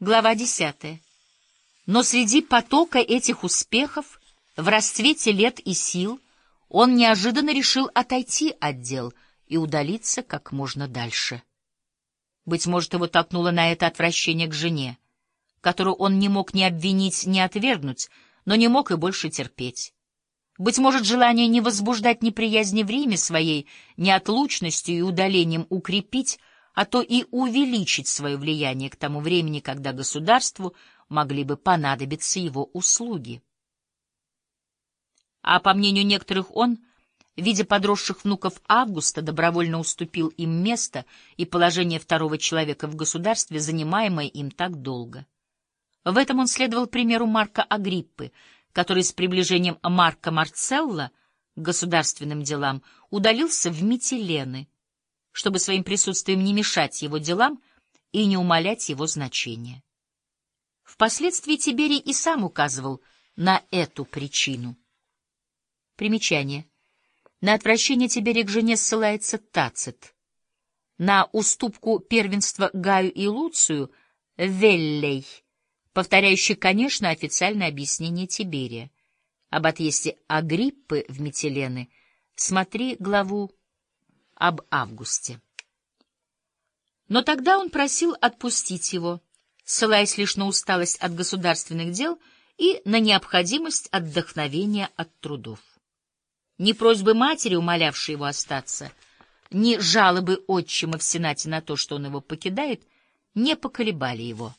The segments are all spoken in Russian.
Глава десятая. Но среди потока этих успехов, в расцвете лет и сил, он неожиданно решил отойти от дел и удалиться как можно дальше. Быть может, его толкнуло на это отвращение к жене, которую он не мог ни обвинить, ни отвергнуть, но не мог и больше терпеть. Быть может, желание не возбуждать неприязни в Риме своей неотлучностью и удалением укрепить, а то и увеличить свое влияние к тому времени, когда государству могли бы понадобиться его услуги. А по мнению некоторых он, видя подросших внуков Августа, добровольно уступил им место и положение второго человека в государстве, занимаемое им так долго. В этом он следовал примеру Марка Агриппы — который с приближением Марка Марцелла к государственным делам удалился в Митилены, чтобы своим присутствием не мешать его делам и не умалять его значения. Впоследствии Тиберий и сам указывал на эту причину. Примечание. На отвращение Тиберия к жене ссылается Тацит. На уступку первенства Гаю и Луцию — Веллей — повторяющий, конечно, официальное объяснение Тиберия. Об отъезде Агриппы в Метелены смотри главу об Августе. Но тогда он просил отпустить его, ссылаясь лишь на усталость от государственных дел и на необходимость отдохновения от трудов. Ни просьбы матери, умолявшей его остаться, ни жалобы отчима в Сенате на то, что он его покидает, не поколебали его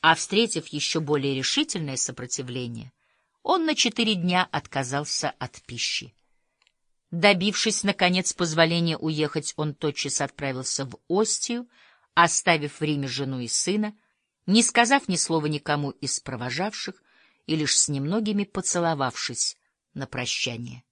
а, встретив еще более решительное сопротивление, он на четыре дня отказался от пищи. Добившись, наконец, позволения уехать, он тотчас отправился в Остию, оставив в Риме жену и сына, не сказав ни слова никому из провожавших и лишь с немногими поцеловавшись на прощание.